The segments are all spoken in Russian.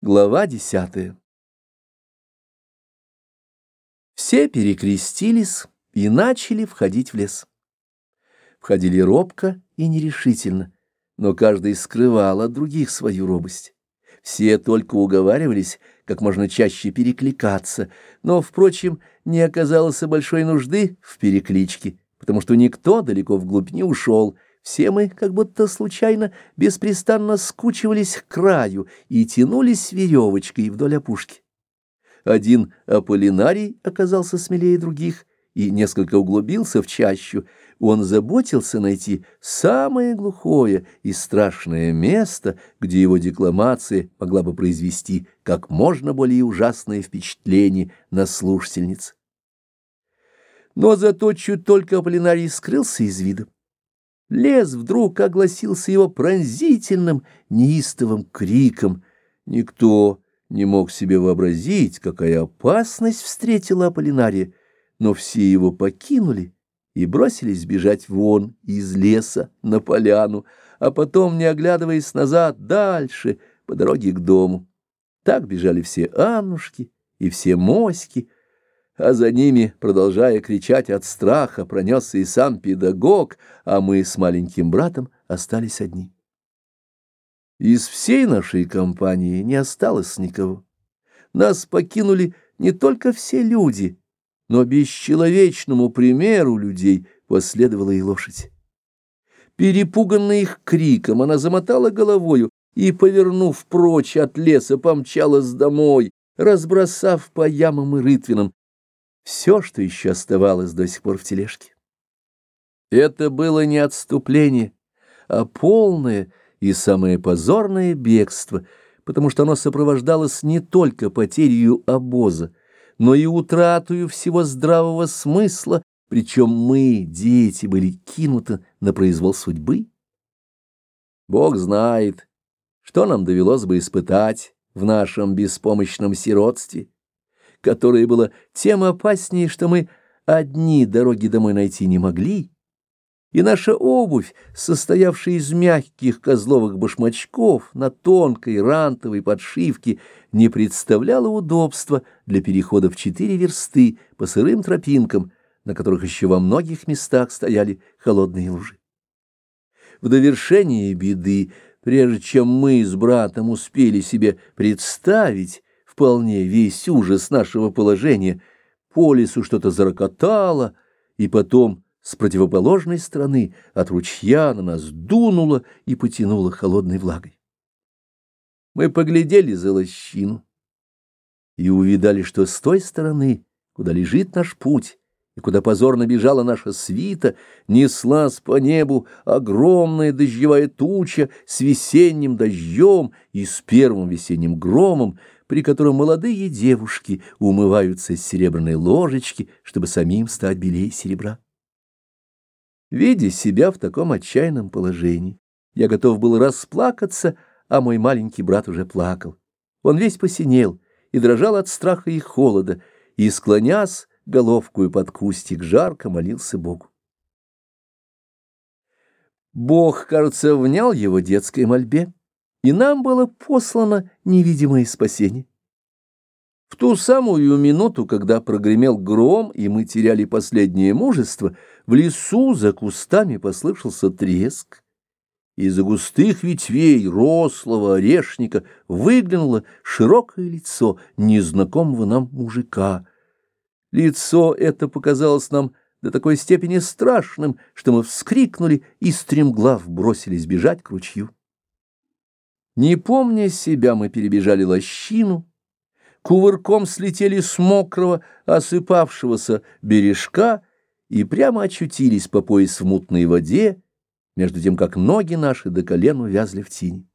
Глава десятая Все перекрестились и начали входить в лес. Входили робко и нерешительно, но каждый скрывал от других свою робость. Все только уговаривались как можно чаще перекликаться, но, впрочем, не оказалось большой нужды в перекличке, потому что никто далеко вглубь не ушел — все мы, как будто случайно, беспрестанно скучивались к краю и тянулись веревочкой вдоль опушки. Один Аполлинарий оказался смелее других и несколько углубился в чащу. Он заботился найти самое глухое и страшное место, где его декламация могла бы произвести как можно более ужасное впечатление на слушательниц. Но зато чуть только Аполлинарий скрылся из вида, Лес вдруг огласился его пронзительным, неистовым криком. Никто не мог себе вообразить, какая опасность встретила Аполлинария, но все его покинули и бросились бежать вон из леса на поляну, а потом, не оглядываясь назад, дальше, по дороге к дому. Так бежали все Аннушки и все моськи, а за ними, продолжая кричать от страха, пронесся и сам педагог, а мы с маленьким братом остались одни. Из всей нашей компании не осталось никого. Нас покинули не только все люди, но бесчеловечному примеру людей последовала и лошадь. Перепуганная их криком, она замотала головою и, повернув прочь от леса, помчалась домой, разбросав по ямам и рытвинам все, что еще оставалось до сих пор в тележке. Это было не отступление, а полное и самое позорное бегство, потому что оно сопровождалось не только потерей обоза, но и утратою всего здравого смысла, причем мы, дети, были кинуты на произвол судьбы. Бог знает, что нам довелось бы испытать в нашем беспомощном сиротстве, которое было тем опаснее, что мы одни дороги домой найти не могли, и наша обувь, состоявшая из мягких козловых башмачков на тонкой рантовой подшивке, не представляла удобства для перехода в четыре версты по сырым тропинкам, на которых еще во многих местах стояли холодные лужи. В довершение беды, прежде чем мы с братом успели себе представить, вполне весь ужас нашего положения. По лесу что-то зарокотало, и потом с противоположной стороны от ручья на нас дунуло и потянуло холодной влагой. Мы поглядели за лощину и увидали, что с той стороны, куда лежит наш путь, и куда позорно бежала наша свита, неслась по небу огромная дождевая туча с весенним дождем и с первым весенним громом, при котором молодые девушки умываются из серебряной ложечки, чтобы самим стать белее серебра. Видя себя в таком отчаянном положении, я готов был расплакаться, а мой маленький брат уже плакал. Он весь посинел и дрожал от страха и холода, и, склонясь головкую под кустик, жарко молился Богу. Бог, кажется, внял его детской мольбе и нам было послано невидимое спасение. В ту самую минуту, когда прогремел гром, и мы теряли последнее мужество, в лесу за кустами послышался треск. Из-за густых ветвей рослого орешника выглянуло широкое лицо незнакомого нам мужика. Лицо это показалось нам до такой степени страшным, что мы вскрикнули и стремглав бросились бежать к ручью. Не помня себя, мы перебежали лощину, кувырком слетели с мокрого, осыпавшегося бережка и прямо очутились по пояс в мутной воде, между тем, как ноги наши до колен увязли в тени.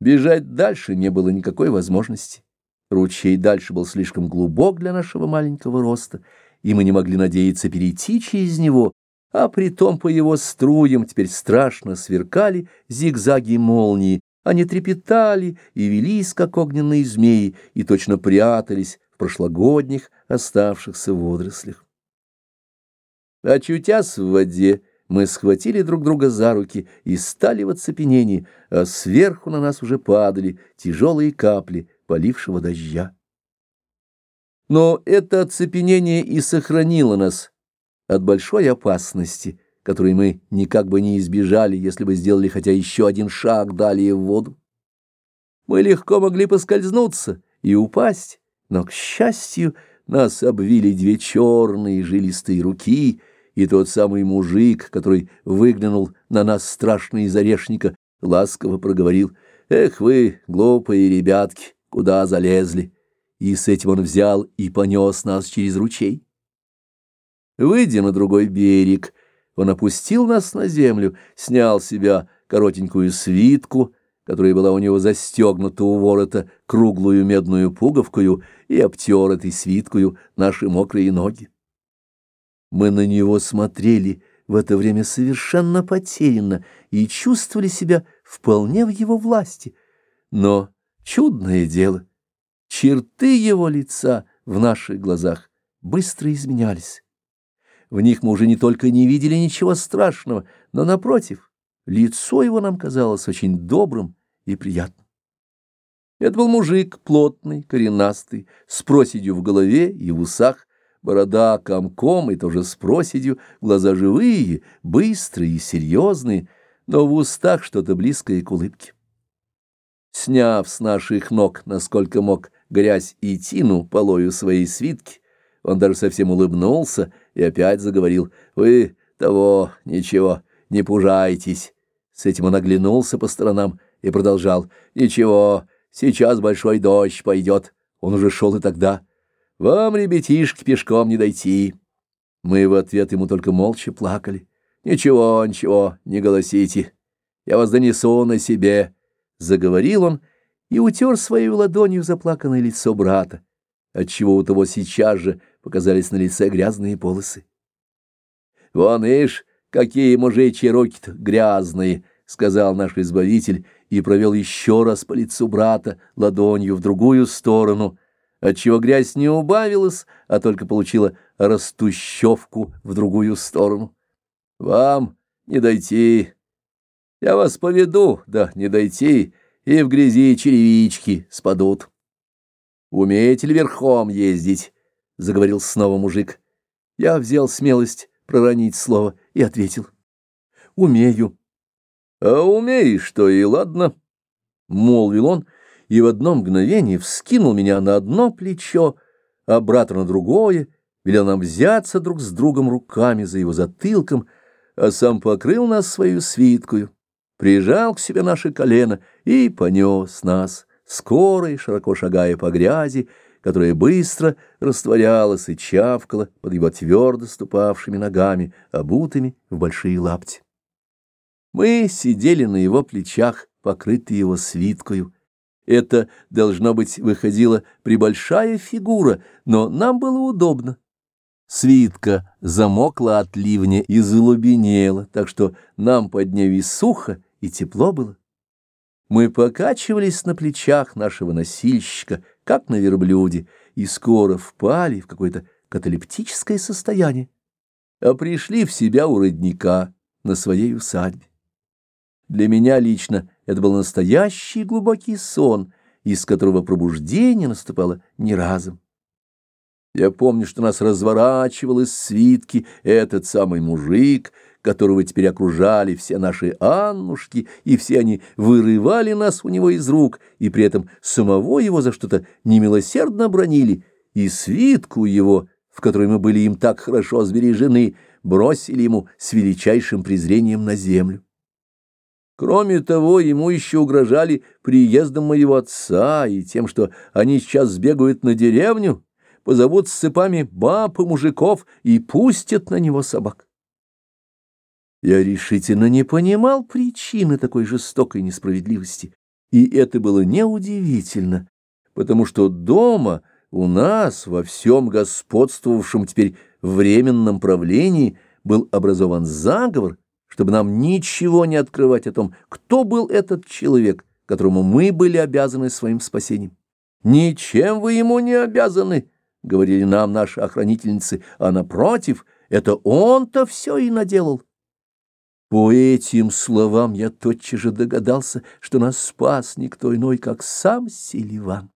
Бежать дальше не было никакой возможности. Ручей дальше был слишком глубок для нашего маленького роста, и мы не могли надеяться перейти через него, а притом по его струям теперь страшно сверкали зигзаги молнии, они трепетали и велись, как огненные змеи, и точно прятались в прошлогодних оставшихся водорослях. Очутясь в воде, Мы схватили друг друга за руки и стали в оцепенении, а сверху на нас уже падали тяжелые капли полившего дождя. Но это оцепенение и сохранило нас от большой опасности, которой мы никак бы не избежали, если бы сделали хотя еще один шаг далее в воду. Мы легко могли поскользнуться и упасть, но, к счастью, нас обвили две черные жилистые руки, и тот самый мужик, который выглянул на нас страшно из орешника, ласково проговорил, «Эх вы, глупые ребятки, куда залезли?» И с этим он взял и понес нас через ручей. Выйдя на другой берег, он опустил нас на землю, снял с себя коротенькую свитку, которая была у него застегнута у ворота круглую медную пуговкою, и обтер этой свиткою наши мокрые ноги. Мы на него смотрели в это время совершенно потерянно и чувствовали себя вполне в его власти. Но чудное дело, черты его лица в наших глазах быстро изменялись. В них мы уже не только не видели ничего страшного, но, напротив, лицо его нам казалось очень добрым и приятным. Это был мужик плотный, коренастый, с проседью в голове и в усах, борода комком и тоже с проседью, глаза живые, быстрые и серьезные, но в устах что-то близкое к улыбке. Сняв с наших ног, насколько мог, грязь и тину полою своей свитки, он даже совсем улыбнулся и опять заговорил. «Вы того, ничего, не пужайтесь». С этим он оглянулся по сторонам и продолжал. «Ничего, сейчас большой дождь пойдет». Он уже шел и тогда. «Вам, ребятишки, пешком не дойти». Мы в ответ ему только молча плакали. «Ничего, ничего, не голосите. Я вас донесу на себе», — заговорил он и утер своей ладонью заплаканное лицо брата, отчего у того сейчас же показались на лице грязные полосы. «Вон, ишь, какие мужичьи руки-то грязные!» — сказал наш избавитель и провел еще раз по лицу брата ладонью в другую сторону, отчего грязь не убавилась, а только получила растущевку в другую сторону. «Вам не дойти. Я вас поведу, да не дойти, и в грязи черевички спадут. Умеете ли верхом ездить?» — заговорил снова мужик. Я взял смелость проронить слово и ответил. «Умею». «А умеешь, то и ладно», — молвил он, и в одно мгновение вскинул меня на одно плечо, а брата на другое, велел нам взяться друг с другом руками за его затылком, а сам покрыл нас свою свиткою, прижал к себе наше колено и понес нас, скоро и широко шагая по грязи, которая быстро растворялась и чавкала под его твердо ступавшими ногами, обутыми в большие лапти. Мы сидели на его плечах, покрытые его свиткою. Это, должно быть, выходила прибольшая фигура, но нам было удобно. Свитка замокла от ливня и залубенела, так что нам под ней сухо, и тепло было. Мы покачивались на плечах нашего носильщика, как на верблюде, и скоро впали в какое-то каталептическое состояние, а пришли в себя у родника на своей усадьбе. Для меня лично это был настоящий глубокий сон, из которого пробуждение наступало не разом. Я помню, что нас разворачивал из свитки этот самый мужик, которого теперь окружали все наши Аннушки, и все они вырывали нас у него из рук, и при этом самого его за что-то немилосердно бронили, и свитку его, в которой мы были им так хорошо сбережены, бросили ему с величайшим презрением на землю. Кроме того, ему еще угрожали приездом моего отца и тем, что они сейчас сбегают на деревню, позовут с цепами баб и мужиков и пустят на него собак. Я решительно не понимал причины такой жестокой несправедливости, и это было неудивительно, потому что дома у нас во всем господствовавшем теперь временном правлении был образован заговор, чтобы нам ничего не открывать о том, кто был этот человек, которому мы были обязаны своим спасением. «Ничем вы ему не обязаны», — говорили нам наши охранительницы, а напротив, это он-то все и наделал. По этим словам я тотчас же догадался, что нас спас никто иной, как сам Селиван.